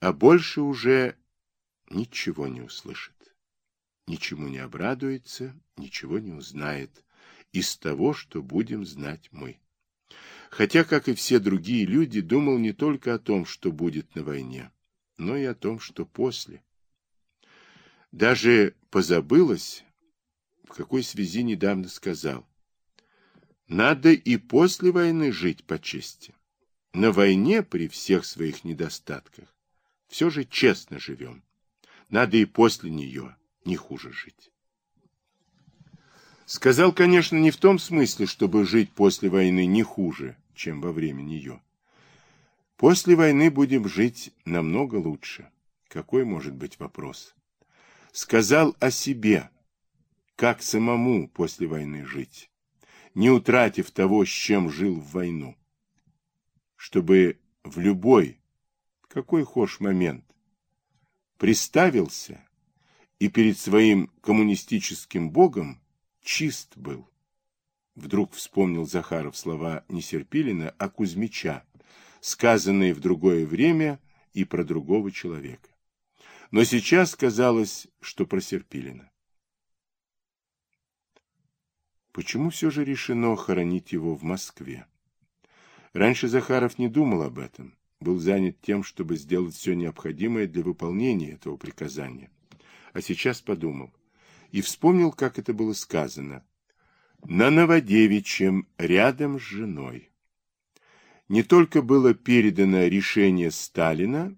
а больше уже ничего не услышит, ничему не обрадуется, ничего не узнает из того, что будем знать мы. Хотя, как и все другие люди, думал не только о том, что будет на войне, но и о том, что после. Даже позабылось, в какой связи недавно сказал, надо и после войны жить по чести. На войне при всех своих недостатках все же честно живем. Надо и после нее не хуже жить. Сказал, конечно, не в том смысле, чтобы жить после войны не хуже, чем во время нее. После войны будем жить намного лучше. Какой может быть вопрос? Сказал о себе, как самому после войны жить, не утратив того, с чем жил в войну. Чтобы в любой, какой хошь момент, приставился и перед своим коммунистическим богом чист был. Вдруг вспомнил Захаров слова не Серпилина, а Кузьмича, сказанные в другое время и про другого человека. Но сейчас казалось, что про Серпилина. Почему все же решено хоронить его в Москве? Раньше Захаров не думал об этом, был занят тем, чтобы сделать все необходимое для выполнения этого приказания. А сейчас подумал, и вспомнил, как это было сказано. На Новодевичьем, рядом с женой. Не только было передано решение Сталина,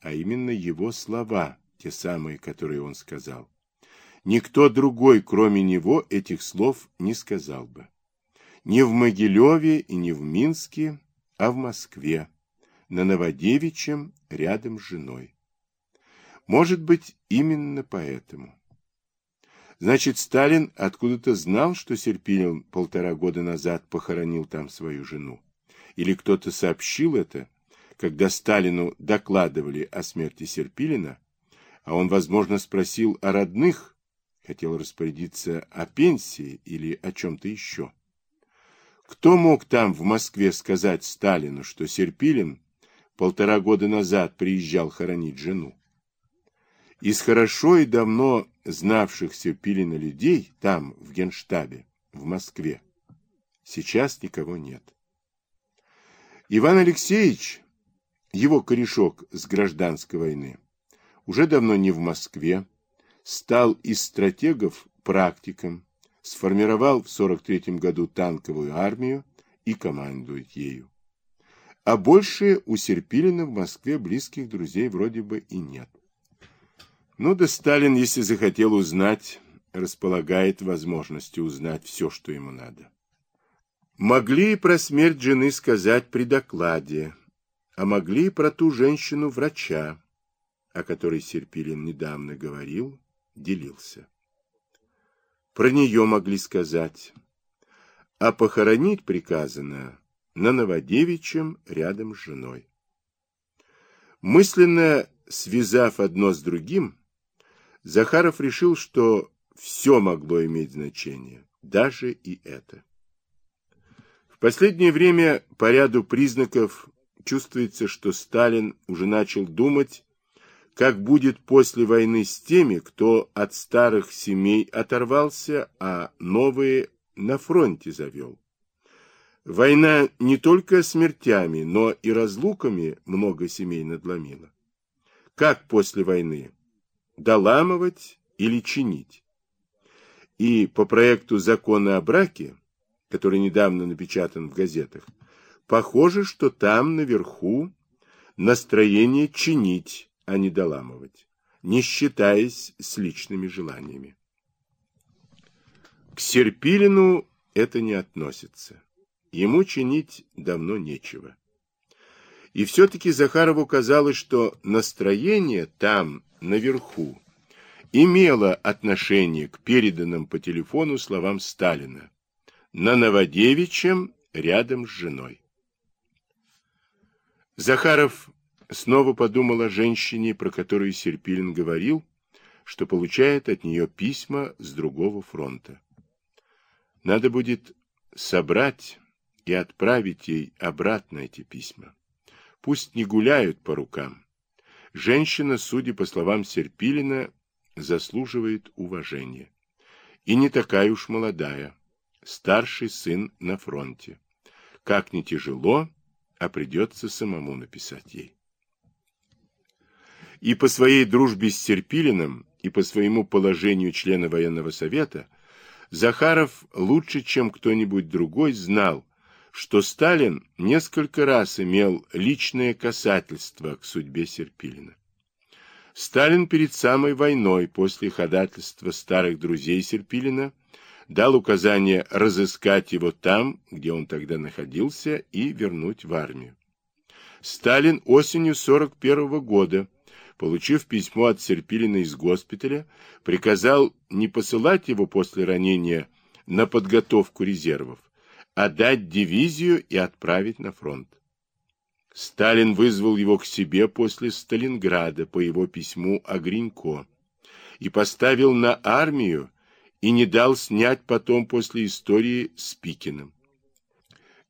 а именно его слова, те самые, которые он сказал. Никто другой, кроме него, этих слов не сказал бы. Не в Могилеве и не в Минске, а в Москве, на Новодевичьем, рядом с женой. Может быть, именно поэтому. Значит, Сталин откуда-то знал, что Серпилин полтора года назад похоронил там свою жену. Или кто-то сообщил это, когда Сталину докладывали о смерти Серпилина, а он, возможно, спросил о родных, хотел распорядиться о пенсии или о чем-то еще. Кто мог там, в Москве, сказать Сталину, что Серпилин полтора года назад приезжал хоронить жену? Из хорошо и давно знавшихся Пилина людей там, в Генштабе, в Москве, сейчас никого нет. Иван Алексеевич, его корешок с гражданской войны, уже давно не в Москве, стал из стратегов практиком, сформировал в 43 году танковую армию и командует ею. А больше у Серпилина в Москве близких друзей вроде бы и нет. Ну да Сталин, если захотел узнать, располагает возможностью узнать все, что ему надо. Могли и про смерть жены сказать при докладе, а могли и про ту женщину-врача, о которой Серпилин недавно говорил, делился. Про нее могли сказать, а похоронить приказано на Новодевичьем рядом с женой. Мысленно связав одно с другим, Захаров решил, что все могло иметь значение, даже и это. В последнее время по ряду признаков чувствуется, что Сталин уже начал думать, как будет после войны с теми, кто от старых семей оторвался, а новые на фронте завел. Война не только смертями, но и разлуками много семей надломила. Как после войны? доламывать или чинить. И по проекту закона о браке, который недавно напечатан в газетах, похоже, что там наверху настроение чинить, а не доламывать, не считаясь с личными желаниями. К Серпилину это не относится. Ему чинить давно нечего. И все-таки Захарову казалось, что настроение там, наверху, имело отношение к переданным по телефону словам Сталина на Новодевичьем рядом с женой. Захаров снова подумал о женщине, про которую Серпилин говорил, что получает от нее письма с другого фронта. Надо будет собрать и отправить ей обратно эти письма. Пусть не гуляют по рукам. Женщина, судя по словам Серпилина, заслуживает уважения. И не такая уж молодая. Старший сын на фронте. Как не тяжело, а придется самому написать ей. И по своей дружбе с Серпилиным, и по своему положению члена военного совета, Захаров лучше, чем кто-нибудь другой, знал, что Сталин несколько раз имел личное касательство к судьбе Серпилина. Сталин перед самой войной, после ходатайства старых друзей Серпилина, дал указание разыскать его там, где он тогда находился, и вернуть в армию. Сталин осенью 41 -го года, получив письмо от Серпилина из госпиталя, приказал не посылать его после ранения на подготовку резервов, отдать дивизию и отправить на фронт. Сталин вызвал его к себе после Сталинграда по его письму о Гринько и поставил на армию и не дал снять потом после истории с Пикиным.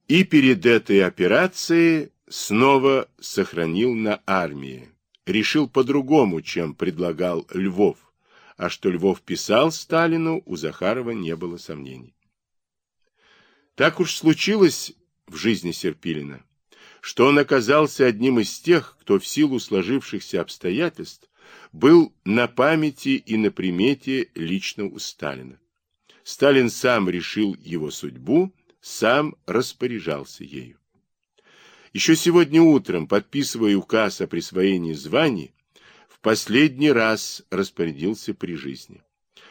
И перед этой операцией снова сохранил на армии. Решил по-другому, чем предлагал Львов, а что Львов писал Сталину, у Захарова не было сомнений. Так уж случилось в жизни Серпилина, что он оказался одним из тех, кто в силу сложившихся обстоятельств был на памяти и на примете лично у Сталина. Сталин сам решил его судьбу, сам распоряжался ею. Еще сегодня утром, подписывая указ о присвоении званий, в последний раз распорядился при жизни.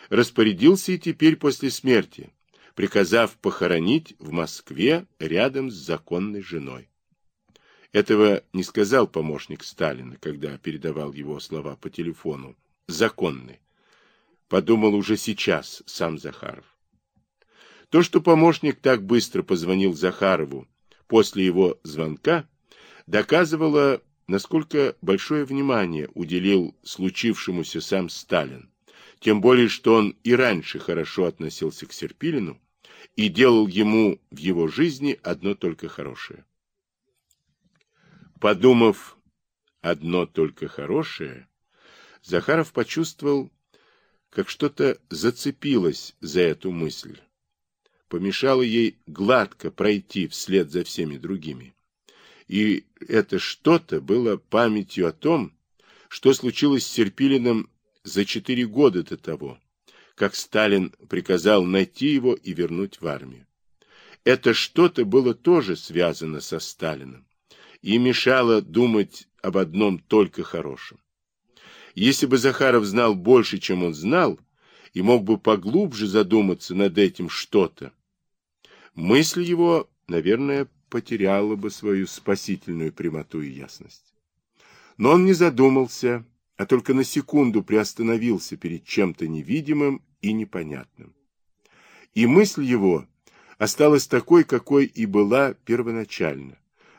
Распорядился и теперь после смерти, приказав похоронить в Москве рядом с законной женой. Этого не сказал помощник Сталина, когда передавал его слова по телефону. Законный. Подумал уже сейчас сам Захаров. То, что помощник так быстро позвонил Захарову после его звонка, доказывало, насколько большое внимание уделил случившемуся сам Сталин. Тем более, что он и раньше хорошо относился к Серпилину и делал ему в его жизни одно только хорошее. Подумав одно только хорошее, Захаров почувствовал, как что-то зацепилось за эту мысль, помешало ей гладко пройти вслед за всеми другими. И это что-то было памятью о том, что случилось с Серпилиным за четыре года до того, как Сталин приказал найти его и вернуть в армию. Это что-то было тоже связано со Сталиным и мешало думать об одном только хорошем. Если бы Захаров знал больше, чем он знал, и мог бы поглубже задуматься над этим что-то, мысль его, наверное, потеряла бы свою спасительную прямоту и ясность. Но он не задумался, а только на секунду приостановился перед чем-то невидимым и непонятным. И мысль его осталась такой, какой и была первоначально,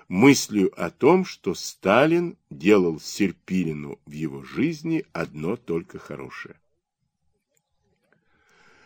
мыслью о том, что Сталин делал Серпилину в его жизни одно только хорошее.